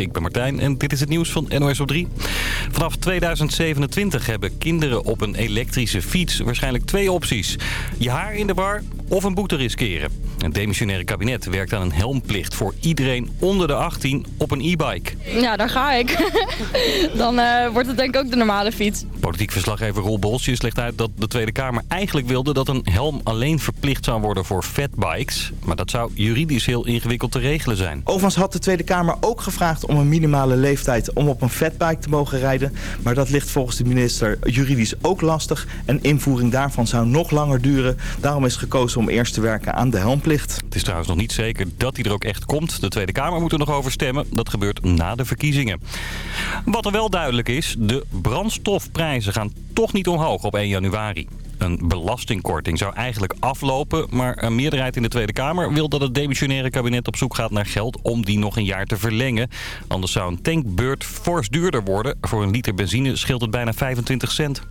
ik ben Martijn en dit is het nieuws van NOS op 3. Vanaf 2027 hebben kinderen op een elektrische fiets waarschijnlijk twee opties. Je haar in de war of een boete riskeren. Het demissionaire kabinet werkt aan een helmplicht voor iedereen onder de 18 op een e-bike. Ja, daar ga ik. Dan uh, wordt het denk ik ook de normale fiets. Politiek verslaggever Roel Bolsjes legt uit dat de Tweede Kamer eigenlijk wilde dat een helm alleen verplicht zou worden voor fatbikes. Maar dat zou juridisch heel ingewikkeld te regelen zijn. Overigens had de Tweede Kamer ook gevraagd om een minimale leeftijd om op een fatbike te mogen rijden. Maar dat ligt volgens de minister juridisch ook lastig. En invoering daarvan zou nog langer duren. Daarom is gekozen om eerst te werken aan de helmplicht. Het is trouwens nog niet zeker dat die er ook echt komt. De Tweede Kamer moet er nog over stemmen. Dat gebeurt na de verkiezingen. Wat er wel duidelijk is, de brandstofprijzen gaan toch niet omhoog op 1 januari. Een belastingkorting zou eigenlijk aflopen, maar een meerderheid in de Tweede Kamer wil dat het demissionaire kabinet op zoek gaat naar geld om die nog een jaar te verlengen. Anders zou een tankbeurt fors duurder worden. Voor een liter benzine scheelt het bijna 25 cent.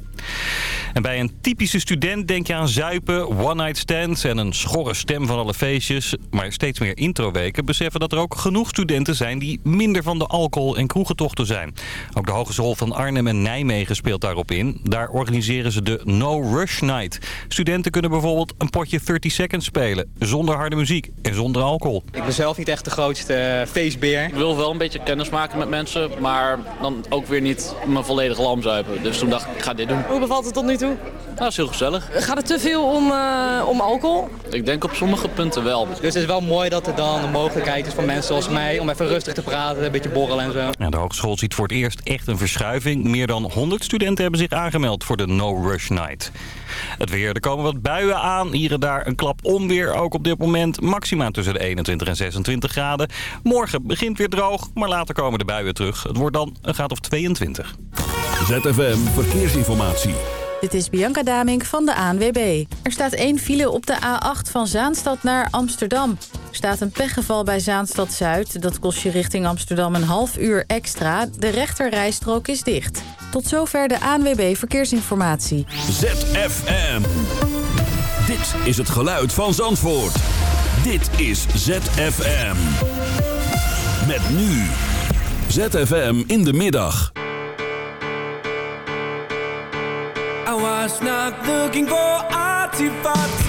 En bij een typische student denk je aan zuipen, one-night stands en een schorre stem van alle feestjes. Maar steeds meer introweken beseffen dat er ook genoeg studenten zijn die minder van de alcohol- en kroegentochten zijn. Ook de Hogeschool van Arnhem en Nijmegen speelt daarop in. Daar organiseren ze de No Rush Night. Studenten kunnen bijvoorbeeld een potje 30 seconds spelen, zonder harde muziek en zonder alcohol. Ik ben zelf niet echt de grootste eh, feestbeer. Ik wil wel een beetje kennis maken met mensen, maar dan ook weer niet me volledig lam zuipen. Dus toen dacht ik, ik ga dit doen. Hoe bevalt het tot nu toe? Dat is heel gezellig. Gaat het te veel om, uh, om alcohol? Ik denk op sommige punten wel. Dus het is wel mooi dat er dan een mogelijkheid is voor mensen zoals mij... om even rustig te praten, een beetje borrelen en zo. Ja, de hogeschool ziet voor het eerst echt een verschuiving. Meer dan 100 studenten hebben zich aangemeld voor de No Rush Night. Het weer, er komen wat buien aan. Hier en daar een klap onweer, ook op dit moment. Maxima tussen de 21 en 26 graden. Morgen begint weer droog, maar later komen de buien terug. Het wordt dan een graad of 22. ZFM Verkeersinformatie. Dit is Bianca Damink van de ANWB. Er staat één file op de A8 van Zaanstad naar Amsterdam. Er staat een pechgeval bij Zaanstad Zuid. Dat kost je richting Amsterdam een half uur extra. De rechterrijstrook is dicht. Tot zover de ANWB Verkeersinformatie. ZFM. Dit is het geluid van Zandvoort. Dit is ZFM. Met nu. ZFM in de middag. Was not looking for artifacts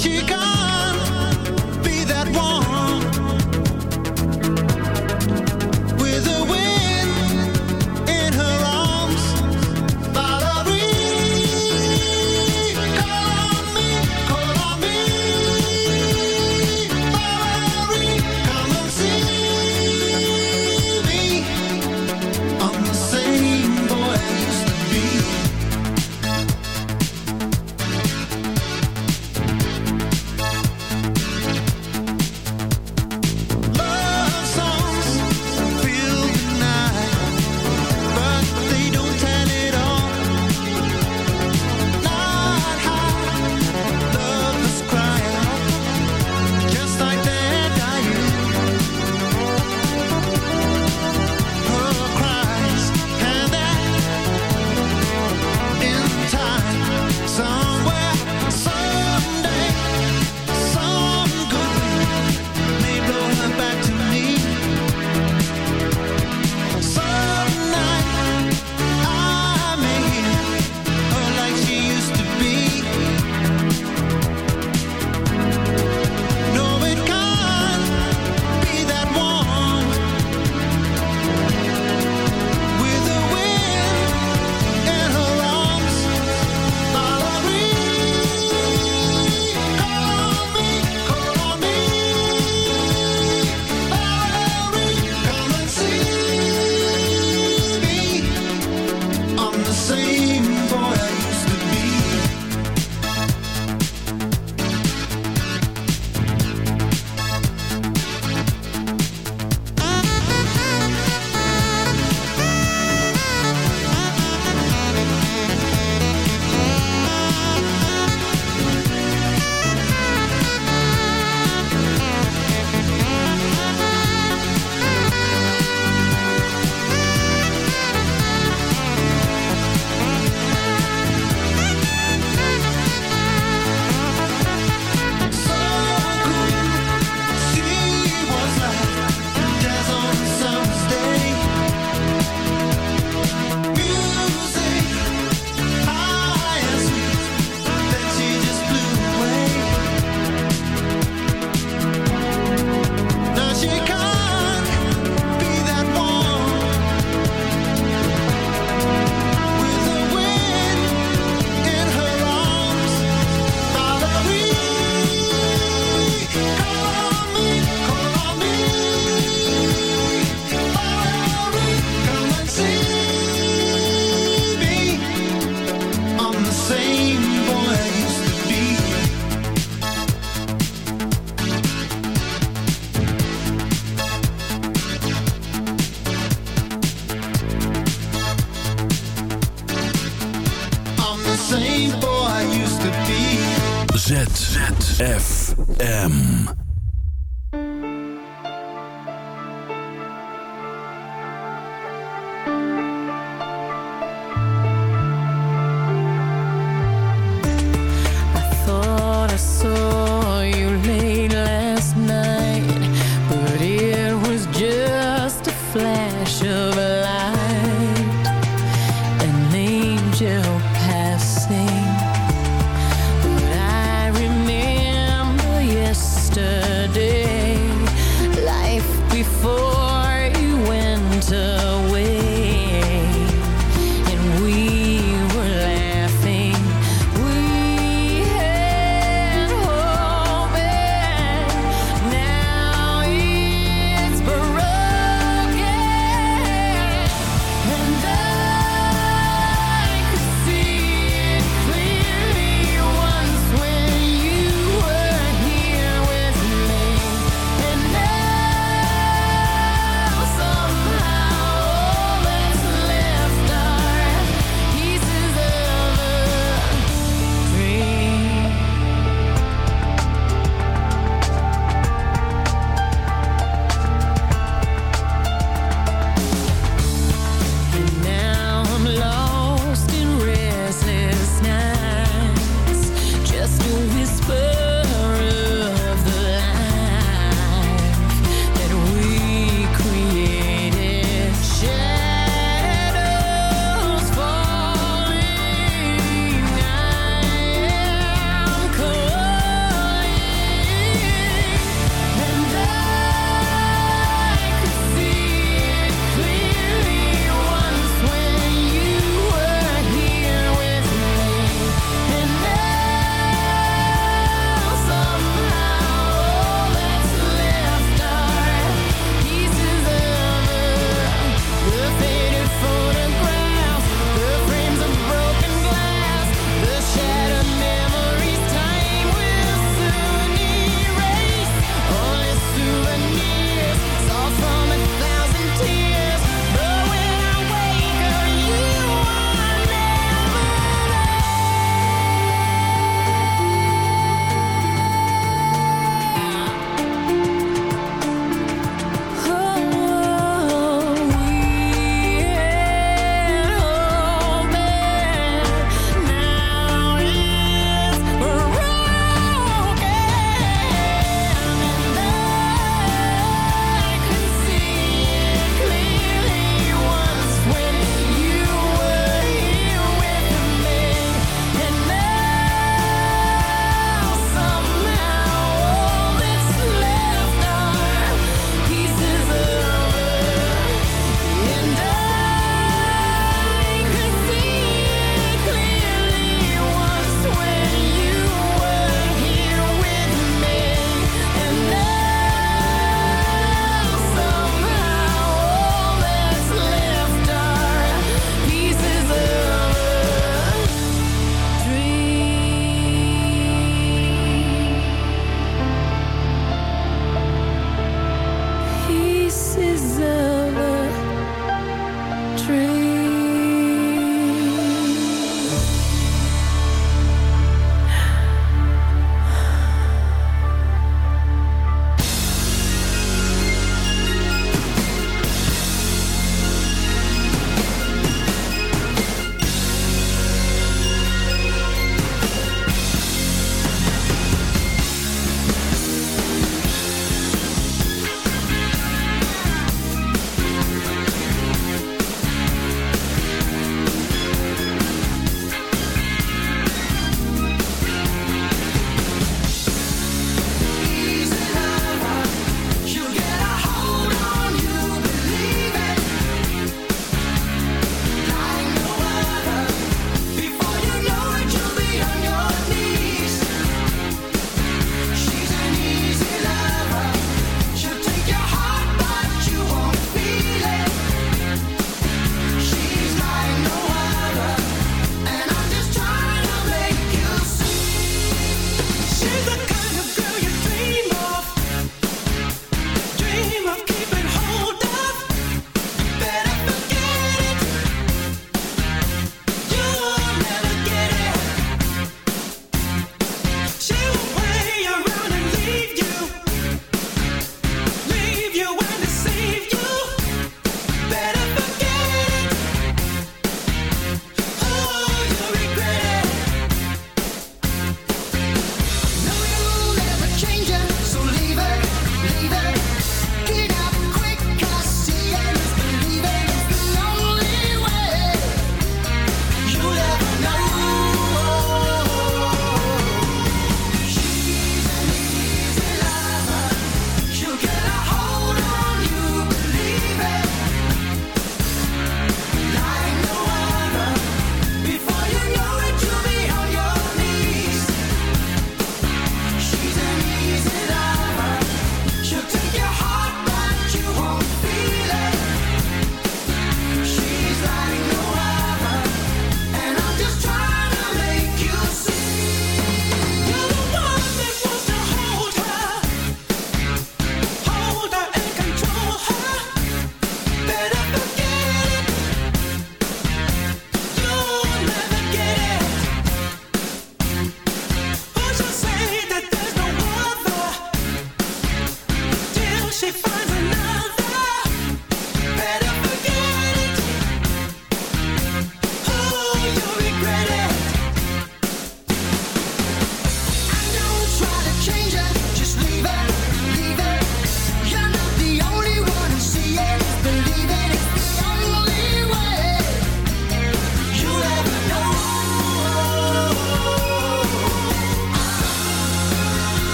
she got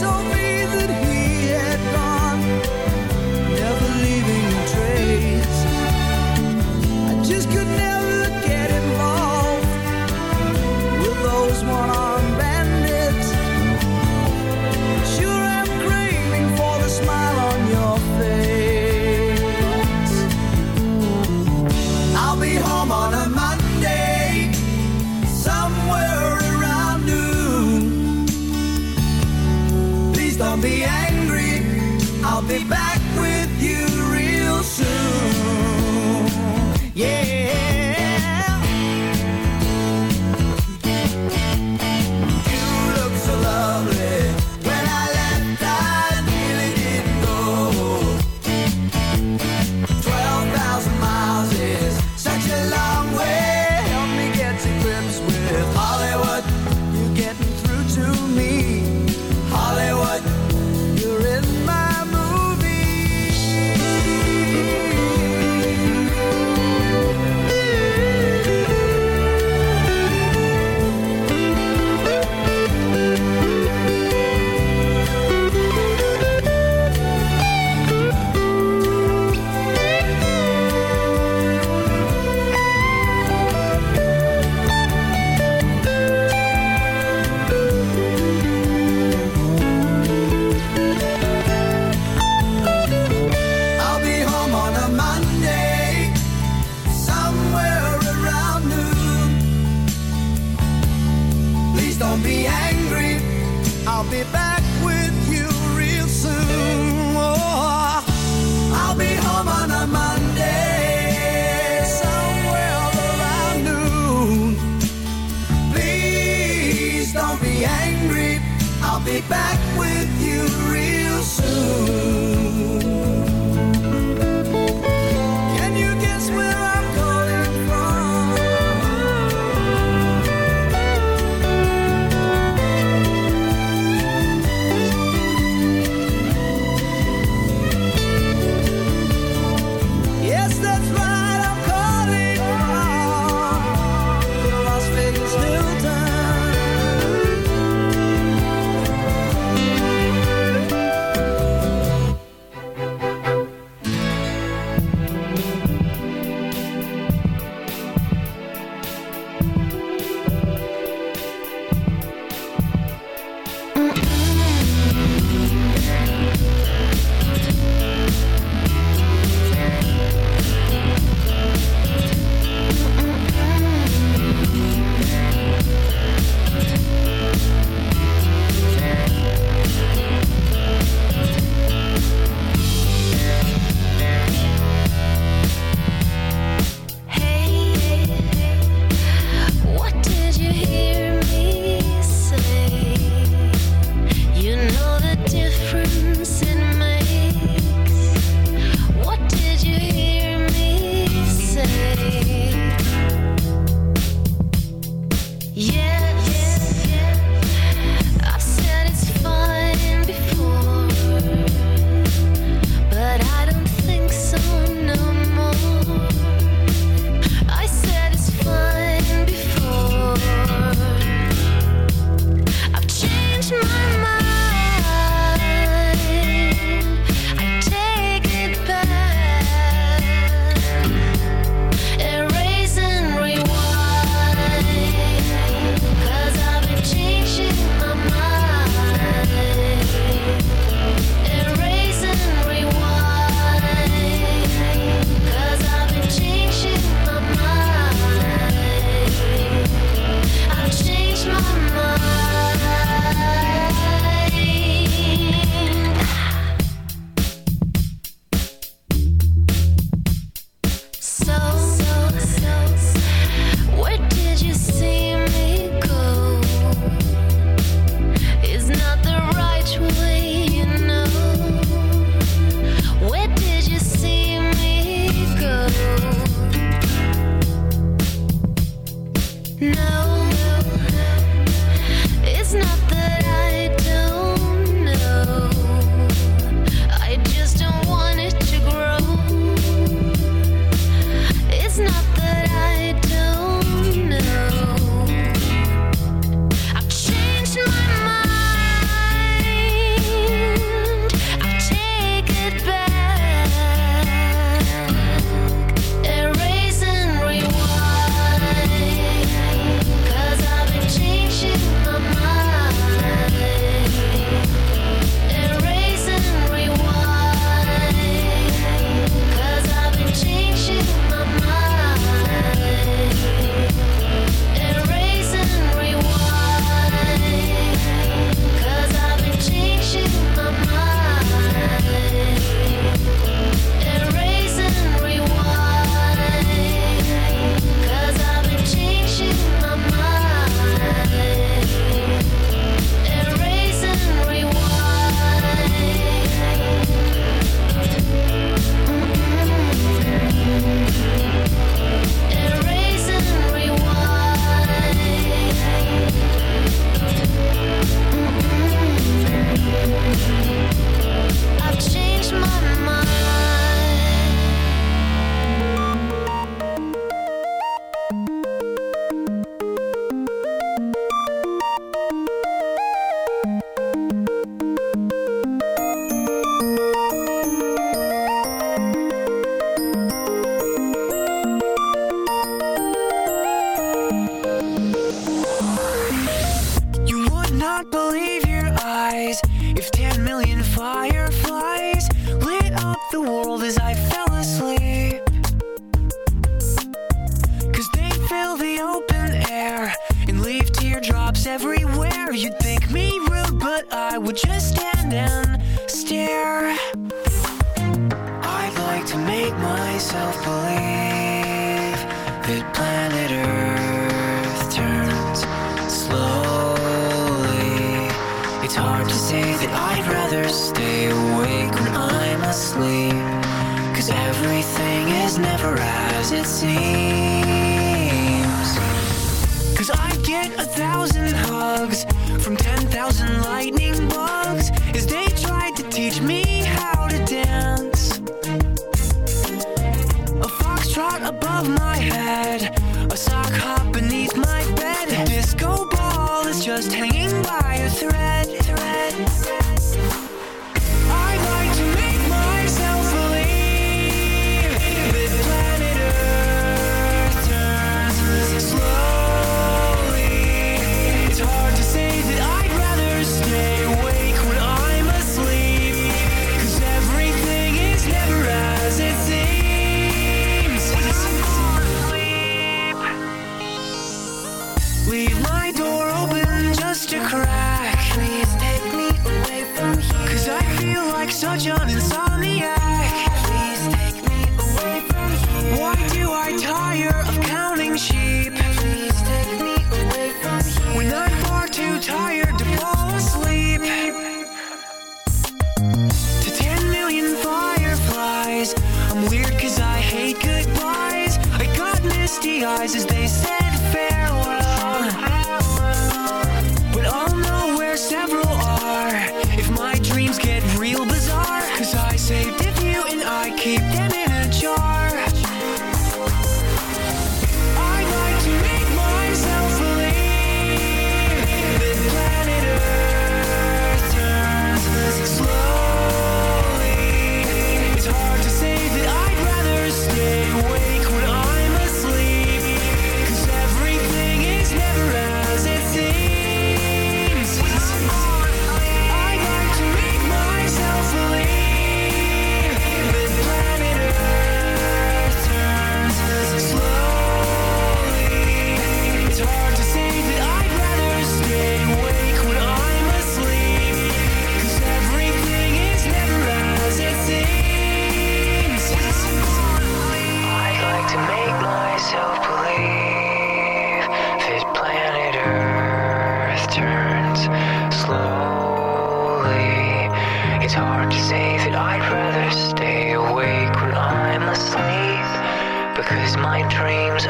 so be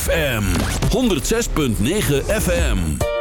ZFM 106.9 FM.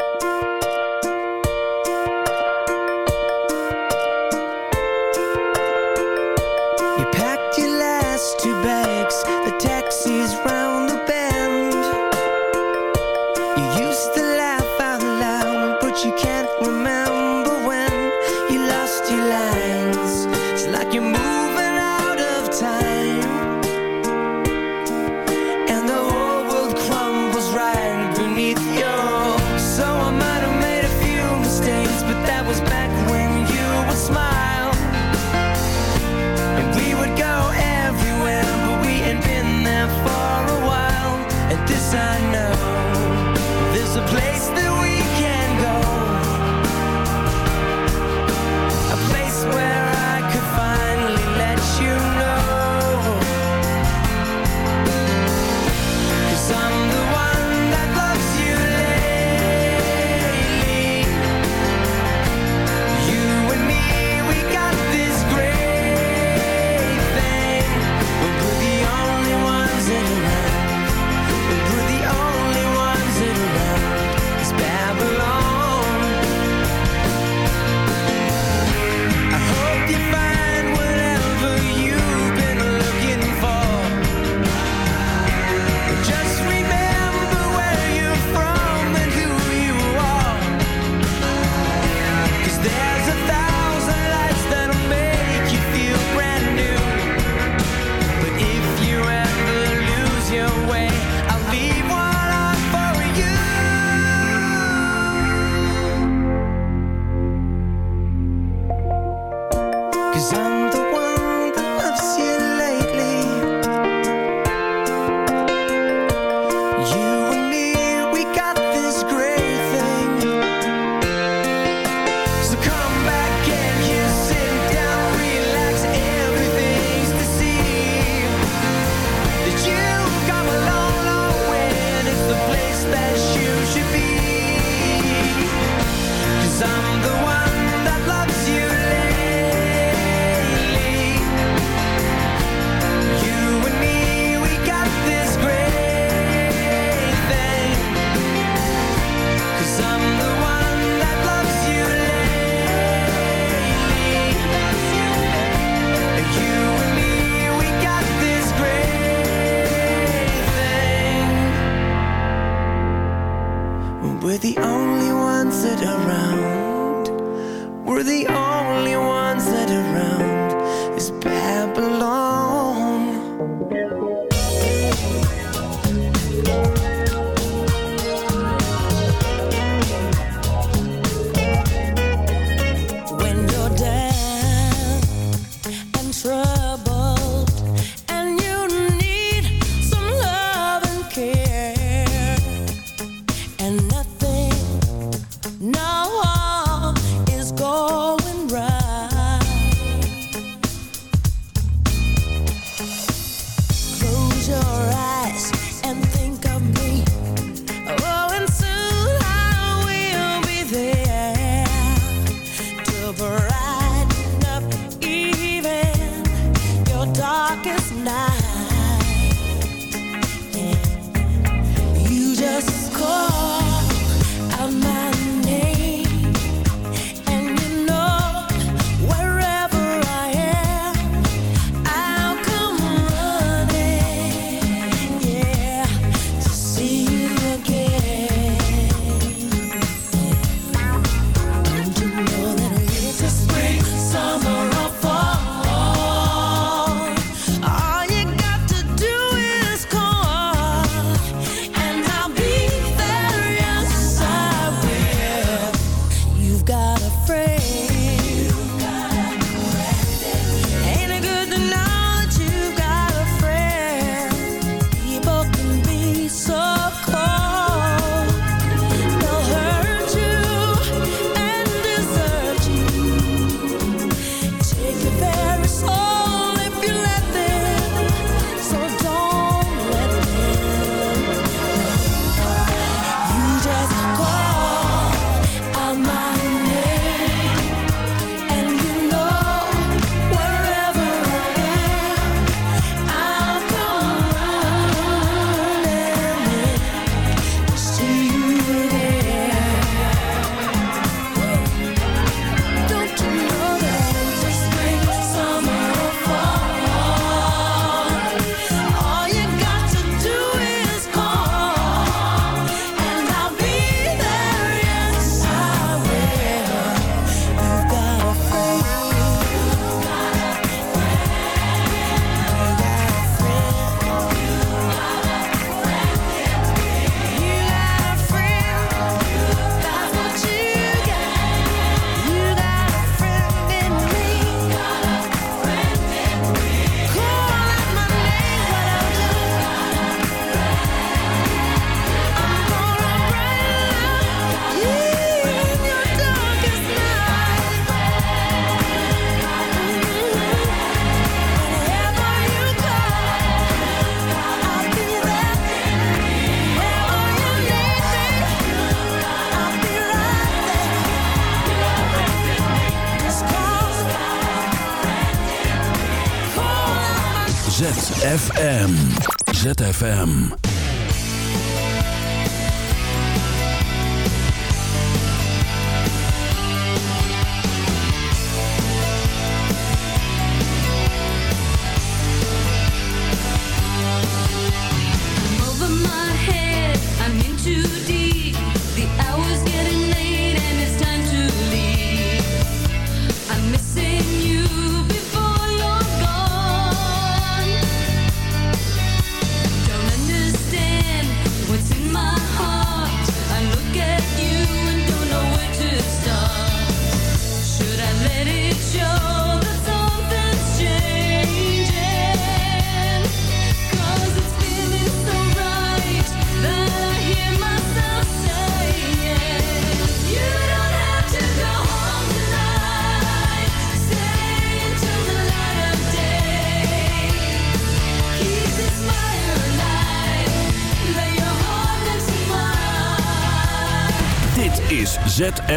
FM.